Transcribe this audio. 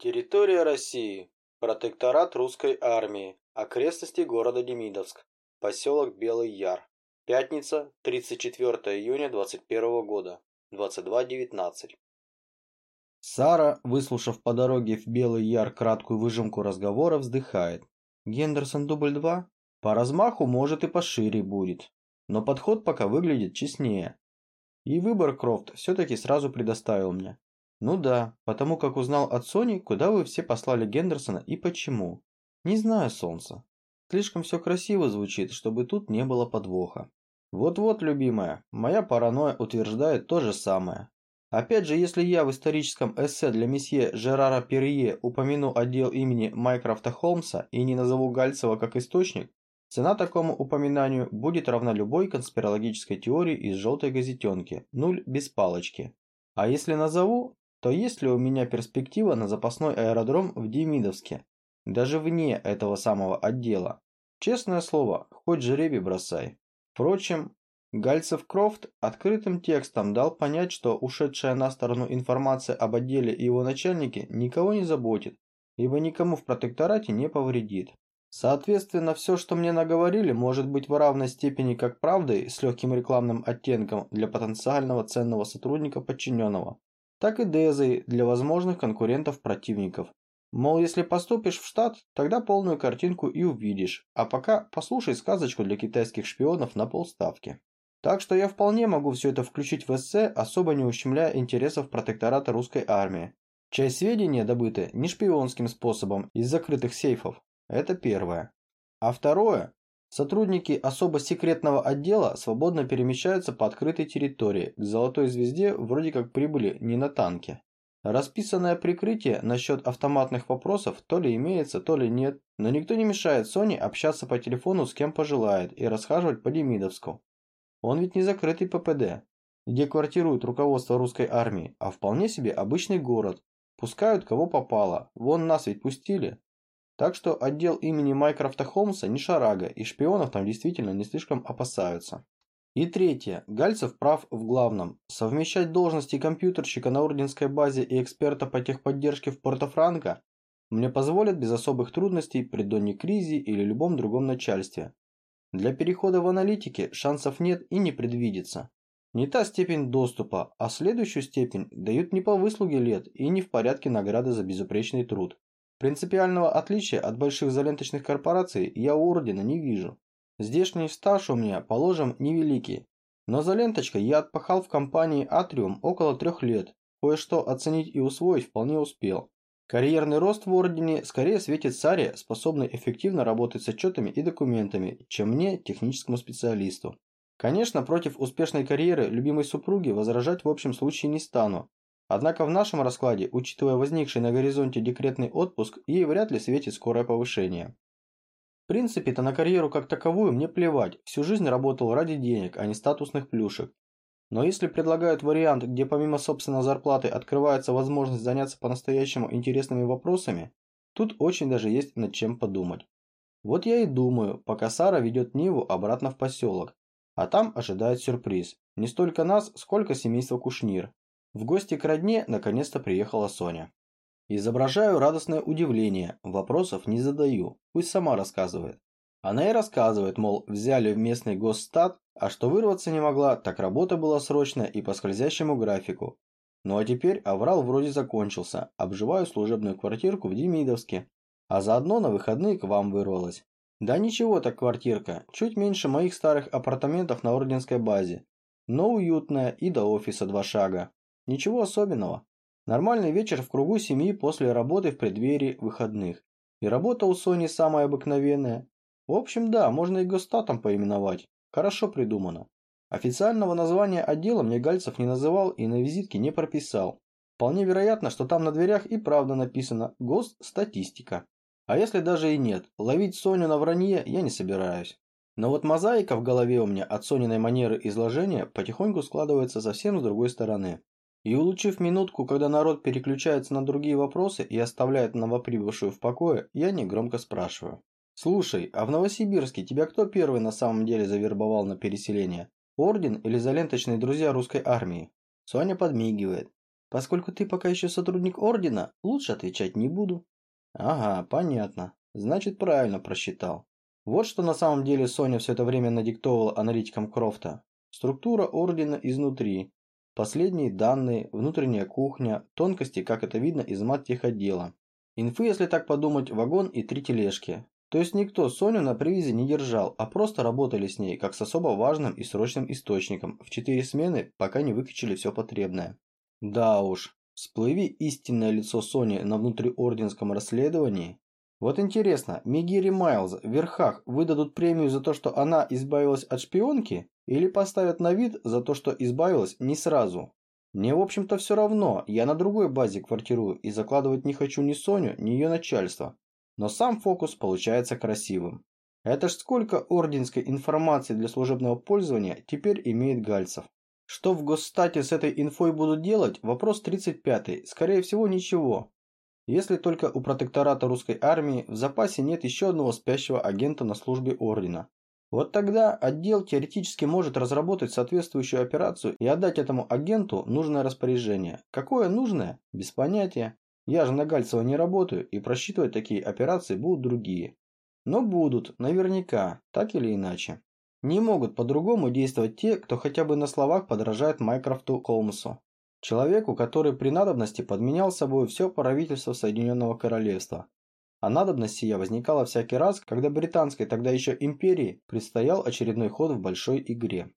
Территория России. Протекторат русской армии. Окрестности города Демидовск. Поселок Белый Яр. Пятница, 34 июня 21 года. 22.19. Сара, выслушав по дороге в Белый Яр краткую выжимку разговора, вздыхает. Гендерсон дубль 2? По размаху, может, и пошире будет. Но подход пока выглядит честнее. И выбор Крофт все-таки сразу предоставил мне. Ну да, потому как узнал от Сони, куда вы все послали Гендерсона и почему. Не знаю, солнце. Слишком все красиво звучит, чтобы тут не было подвоха. Вот-вот, любимая, моя паранойя утверждает то же самое. Опять же, если я в историческом эссе для месье Жерара Перье упомяну отдел имени Майкрофта Холмса и не назову Гальцева как источник, цена такому упоминанию будет равна любой конспирологической теории из желтой газетенки, нуль без палочки. А если назову, то есть ли у меня перспектива на запасной аэродром в Демидовске, даже вне этого самого отдела? Честное слово, хоть жеребий бросай. Впрочем, Гальцев Крофт открытым текстом дал понять, что ушедшая на сторону информация об отделе и его начальнике никого не заботит, ибо никому в протекторате не повредит. Соответственно, все, что мне наговорили, может быть в равной степени как правдой с легким рекламным оттенком для потенциального ценного сотрудника подчиненного, так и дезой для возможных конкурентов-противников. Мол, если поступишь в штат, тогда полную картинку и увидишь, а пока послушай сказочку для китайских шпионов на полставки. Так что я вполне могу все это включить в эссе, особо не ущемляя интересов протектората русской армии. Часть сведения добыты не шпионским способом из закрытых сейфов. Это первое. А второе, Сотрудники особо секретного отдела свободно перемещаются по открытой территории, к Золотой Звезде вроде как прибыли не на танке. Расписанное прикрытие насчет автоматных вопросов то ли имеется, то ли нет, но никто не мешает Соне общаться по телефону с кем пожелает и расхаживать по Демидовску. Он ведь не закрытый ППД, где квартирует руководство русской армии, а вполне себе обычный город. Пускают кого попало, вон нас ведь пустили, так что отдел имени Майкрофта Холмса не шарага, и шпионов там действительно не слишком опасаются. И третье. Гальцев прав в главном. Совмещать должности компьютерщика на орденской базе и эксперта по техподдержке в Порто-Франко мне позволят без особых трудностей при Донне Кризе или любом другом начальстве. Для перехода в аналитике шансов нет и не предвидится. Не та степень доступа, а следующую степень дают не по выслуге лет и не в порядке награды за безупречный труд. Принципиального отличия от больших изоленточных корпораций я у Ордена не вижу. Здешний стаж у меня, положим, невеликий. Но за ленточкой я отпахал в компании Атриум около трех лет. Кое-что оценить и усвоить вполне успел. Карьерный рост в Ордене скорее светит Саре, способной эффективно работать с отчетами и документами, чем мне, техническому специалисту. Конечно, против успешной карьеры любимой супруги возражать в общем случае не стану, Однако в нашем раскладе, учитывая возникший на горизонте декретный отпуск, ей вряд ли светит скорое повышение. В принципе-то на карьеру как таковую мне плевать, всю жизнь работал ради денег, а не статусных плюшек. Но если предлагают вариант, где помимо собственной зарплаты открывается возможность заняться по-настоящему интересными вопросами, тут очень даже есть над чем подумать. Вот я и думаю, пока Сара ведет Ниву обратно в поселок, а там ожидает сюрприз. Не столько нас, сколько семейство Кушнир. В гости к родне наконец-то приехала Соня. Изображаю радостное удивление, вопросов не задаю, пусть сама рассказывает. Она и рассказывает, мол, взяли в местный госстат, а что вырваться не могла, так работа была срочная и по скользящему графику. Ну а теперь аврал вроде закончился, обживаю служебную квартирку в Демидовске, а заодно на выходные к вам вырвалась. Да ничего так квартирка, чуть меньше моих старых апартаментов на Орденской базе, но уютная и до офиса два шага. Ничего особенного. Нормальный вечер в кругу семьи после работы в преддверии выходных. И работа у Сони самая обыкновенная. В общем, да, можно и гостатом поименовать. Хорошо придумано. Официального названия отдела мне Гальцев не называл и на визитке не прописал. Вполне вероятно, что там на дверях и правда написано «Госстатистика». А если даже и нет, ловить Соню на вранье я не собираюсь. Но вот мозаика в голове у меня от Сониной манеры изложения потихоньку складывается совсем с другой стороны. И улучив минутку, когда народ переключается на другие вопросы и оставляет новоприбывшую в покое, я негромко спрашиваю. «Слушай, а в Новосибирске тебя кто первый на самом деле завербовал на переселение? Орден или заленточные друзья русской армии?» Соня подмигивает. Поскольку ты пока еще сотрудник Ордена, лучше отвечать не буду. Ага, понятно. Значит, правильно просчитал. Вот что на самом деле Соня все это время надиктовала аналитикам Крофта. Структура Ордена изнутри. Последние данные, внутренняя кухня, тонкости, как это видно из мат-техотдела. Инфы, если так подумать, вагон и три тележки. То есть никто Соню на привязи не держал, а просто работали с ней, как с особо важным и срочным источником, в четыре смены, пока не выкачали все потребное. Да уж, всплыви истинное лицо Сони на внутриорденском расследовании. Вот интересно, Мигири Майлз в верхах выдадут премию за то, что она избавилась от шпионки, или поставят на вид за то, что избавилась не сразу? Мне, в общем-то, все равно, я на другой базе квартирую и закладывать не хочу ни Соню, ни ее начальство. Но сам фокус получается красивым. Это ж сколько орденской информации для служебного пользования теперь имеет Гальцев. Что в Госстате с этой инфой будут делать? Вопрос 35. Скорее всего, ничего. Если только у протектората русской армии в запасе нет еще одного спящего агента на службе ордена. Вот тогда отдел теоретически может разработать соответствующую операцию и отдать этому агенту нужное распоряжение. Какое нужное? Без понятия. Я же на Гальцева не работаю, и просчитывать такие операции будут другие. Но будут, наверняка, так или иначе. Не могут по-другому действовать те, кто хотя бы на словах подражает Майкрофту Холмсу. Человеку, который при надобности подменял собой все правительство Соединенного Королевства, а надобность сия возникала всякий раз, когда британской тогда еще империи предстоял очередной ход в большой игре.